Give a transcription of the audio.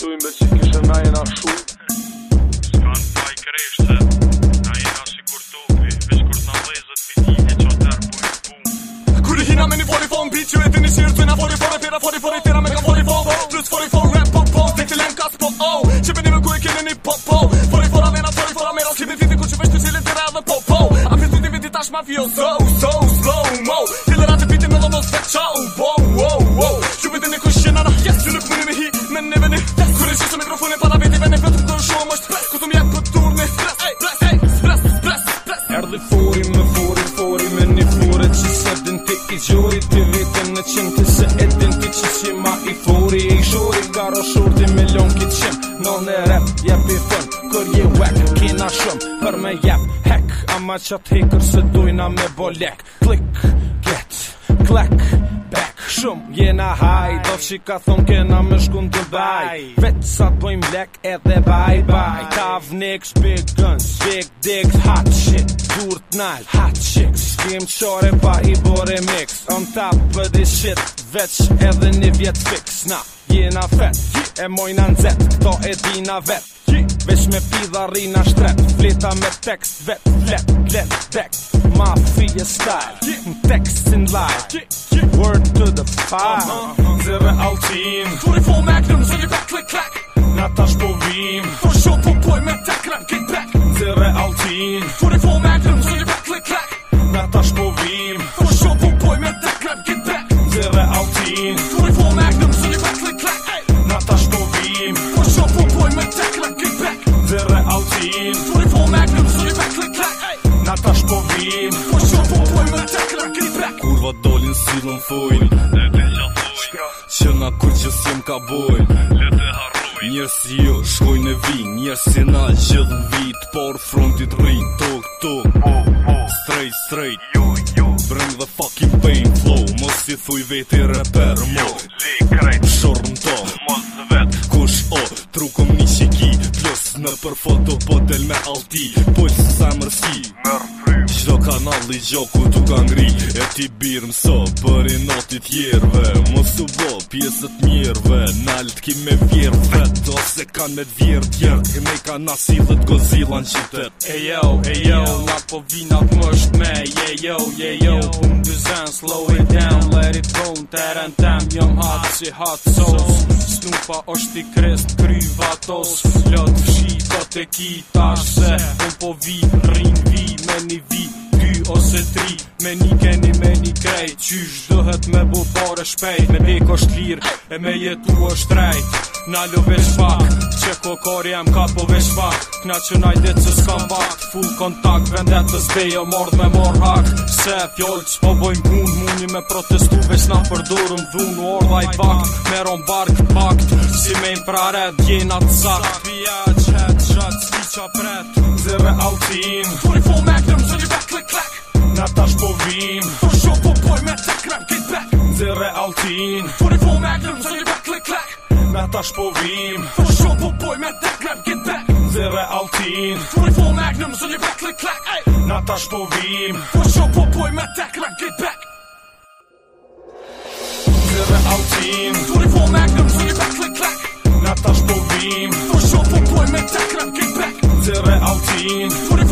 Tu beçi kishë na jena shu Skan faj kreshte Na jena si kur topi Vesh kur t'na lezët ti ti e qo t'er pu i pun Kur i hina me një voli fon Bi që e ti një shirë t'vina voli fore Pira fori fori tira me ka voli Plus fori fon rap po po Dhe ti lem po o oh. Që për një me ku e kene një po po Fori fora vena fori fora mero Kibin fiti ku që vesh të qilin tira edhe po po A fiti ti viti tash mafio So so slow mo Tile rati piti me lo mos gjurit Ti vitën në qimë Ti se edin ti që si ma i furi I shurit ka rëshur ti milion ki qimë Në në rep, jep i thëmë Kër je wek, kina shumë Për me jep, hek Ama që të hekër se dujna me bolek Klik, get, klek Shumë jena haj Do që ka thonë kena me shku të Dubai Vetë sa të bëjmë lek edhe bye bye Love nicks, big guns, big dicks Hot shit, dur t'nall Hot chicks, skim qore pa i bore mix On top për this shit, veç edhe një vjet fix Na, jena fet, e mojna nëzet, to e dina vet Vesh me pida rina shtrep, fleta me tekst vet Let, let, tek, ma fi style Në tekst sin live, word to the fire Zire altin, 24 Magnum, zeme back, click, clack Na tash po vim, vin 44 magnum so you can click click na tash po vin po shoh po poj me te klap get back zero out in 44 magnum so you can click click na tash po vin po shoh back zero out in 44 magnum so you can click click kurva dolin silon foil Që nga kur që sim ka bojnë Lëtë e Njërë si jo, shkoj në vi Njërë si na gjithë në vit Por frontit rri, tok, tok Straight, straight Bring the fucking pain flow Mos si thuj veti rapper, mo Zikrejt foto po del me alti Po i sësa mërësi Qdo kanal i gjoku t'u kan E ti birë mëso për i notit jirve Mosu bo pjesët mirve Nalt ki me vjerë vet Ose kan me vjerë tjerë Kënej ka nasilët gozila në qytet Ejo, ejo, la po vina t'mësht me Ejo, ejo, pun dy zen Slow it down, let it go Në teren tem, jom hot si hot sauce Snupa është i krest, kryva tos Lot, shi, po të ki Tash se Kom po vi Rinj vi Me një vi Ky ose tri Me një keni me një krejt Qysh dëhet me bu pare shpejt Me dek është lirë E me jetu është rejt Na lo veç pak Që ko kori em ka po veç pak Kna që najdit që s'kam bak Full kontakt vendet të zbej O mord me mor hak Se fjollë që po bojnë Muni me protestu veç na përdur Më dhun u i pak Meron bark pakt Si me im prare djena të sak Pia që Six shots, speech up rat Zeme out team magnum, so you back click clack Na tash po vim For show po poj me tek rap get back Zere altin 24 magnum, so you back click clack Na tash po vim For show po poj me tek rap get back Zere altin 24 magnum, so you back click clack hey. Na tash po vim For show po me tek rap get back Zere altin 24 magnum, so you back click clack Na tash po vim For show po poj me tek back unsere Altin.